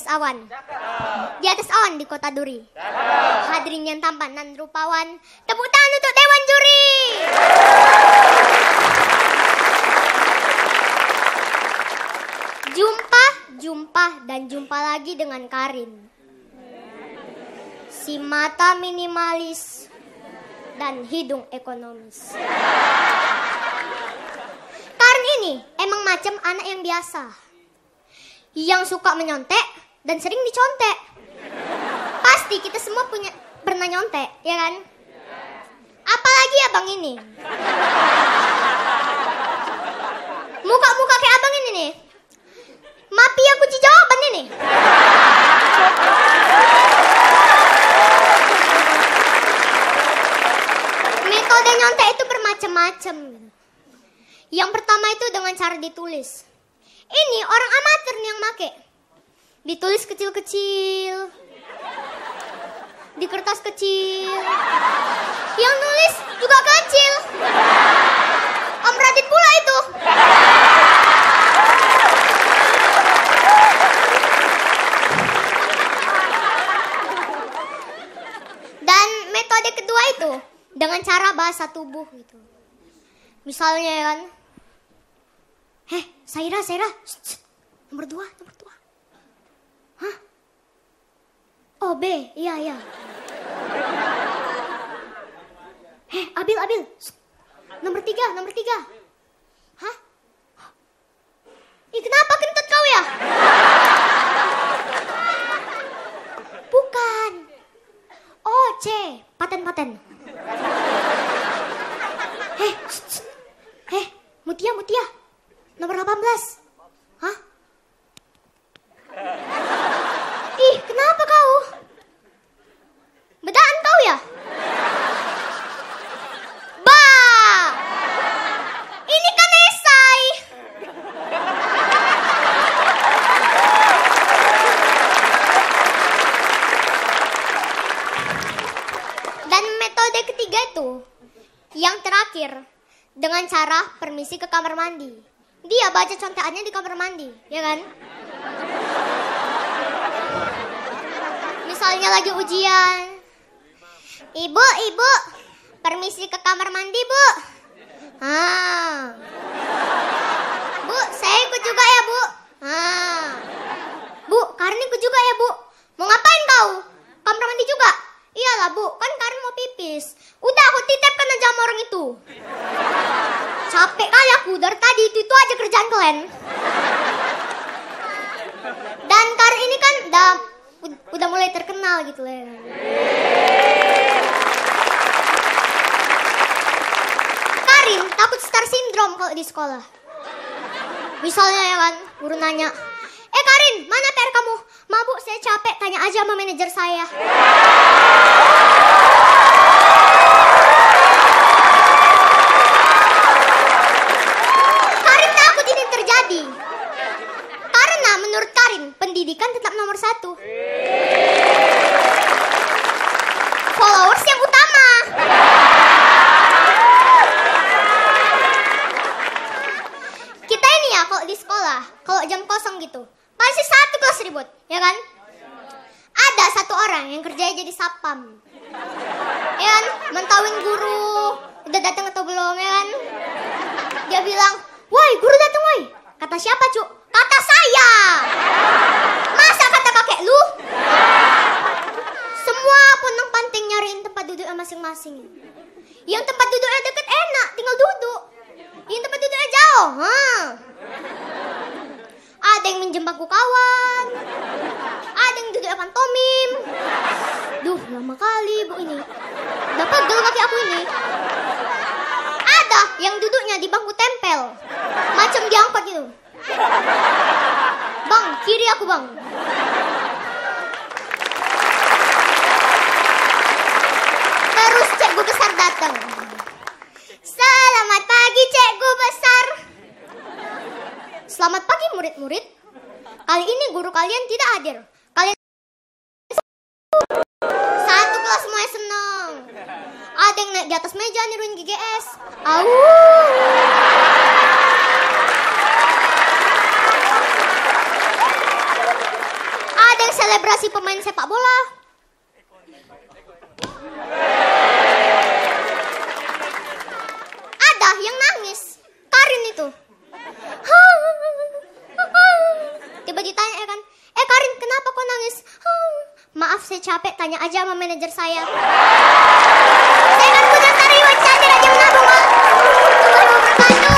atas awan. Di atas awan di kota Duri. Hadirin yang tampan dan rupawan. Tepuk tangan untuk Dewan Juri. Jumpa, jumpa, dan jumpa lagi dengan Karin. Si mata minimalis dan hidung ekonomis. Karin ini emang macam anak yang biasa. Yang suka menyontek dan sering dicontek. Pasti kita semua punya pernah nyontek, ya kan? Apalagi abang ini. Muka-muka kayak abang ini nih. Mafia kunci jawaban ini. Metode nyontek itu bermacam-macam. Yang pertama itu dengan cara ditulis. Ini orang amatir nih yang make. Ditulis kecil-kecil. Di kertas kecil. Yang nulis juga kecil. Om Radit pula itu. Dan metode kedua itu dengan cara bahasa tubuh gitu. Misalnya ya kan, Heh, Saira, Saira, nomor dua, nomor dua. Hah? Oh B, iya iya. Heh, Abil, Abil, nomor tiga, nomor tiga. Hah? Ih, kenapa kentut kau ya? Bukan. Oh, C, paten-paten. Heh. Heh, Mutia, Mutia. Nomor 18. Hah? Ih, kenapa kau? Bedaan kau ya? Ba! Ini kan esai. Dan metode ketiga itu yang terakhir dengan cara permisi ke kamar mandi. Dia baca contekannya di kamar mandi, ya kan? Misalnya lagi ujian. Ibu, ibu, permisi ke kamar mandi, Bu. Ah. Bu, saya ikut juga ya, Bu. Ah. Bu, Karin ikut juga ya, Bu. Mau ngapain kau? Kamar mandi juga? Iyalah, Bu. Kan Karin mau pipis. Udah, aku sama orang itu. Capek kali aku dari tadi itu itu aja kerjaan kalian. Dan Karin ini kan udah udah mulai terkenal gitu ya. Karin takut star syndrome kalau di sekolah. Misalnya ya kan, guru nanya, Eh Karin, mana PR kamu? Mabuk, saya capek, tanya aja sama manajer saya. Karin takut ini terjadi. Karena menurut Karin, pendidikan tetap nomor satu. Followers yang utama. Kita ini ya kalau di sekolah, kalau jam kosong gitu, pasti satu kelas ribut, ya kan? Ada satu orang yang kerjanya jadi sapam. Ya kan? Mentauin guru, udah datang atau belum, ya kan? Dia bilang, woi guru datang woi. Kata siapa cu? Kata saya. Masa kata kakek lu? Semua ponang panting nyariin tempat duduknya masing-masing. Yang tempat duduknya deket enak, tinggal duduk. Yang tempat duduknya jauh, ha. Ada yang minjem bangku kawan. Ada yang duduknya pantomim. Duh, lama kali bu ini. Dapat pegel kaki aku ini. Ada yang duduknya di bangku tempel. Macam diangkat gitu. Bang, kiri aku bang. Terus cikgu besar datang. Selamat pagi cikgu besar. Selamat pagi murid-murid. Kali ini guru kalian tidak hadir. Kalian satu kelas semuanya senang. Ada yang naik di atas meja niruin GGS. Au. Ada yang selebrasi pemain sepak bola. Ada yang nangis. Karin itu. Tiba ditanya ya kan, eh Karin kenapa kau nangis? Maaf saya capek, tanya aja sama manajer saya. saya kan punya Sari Wacana Raja Menabung. Tuhan berkatu.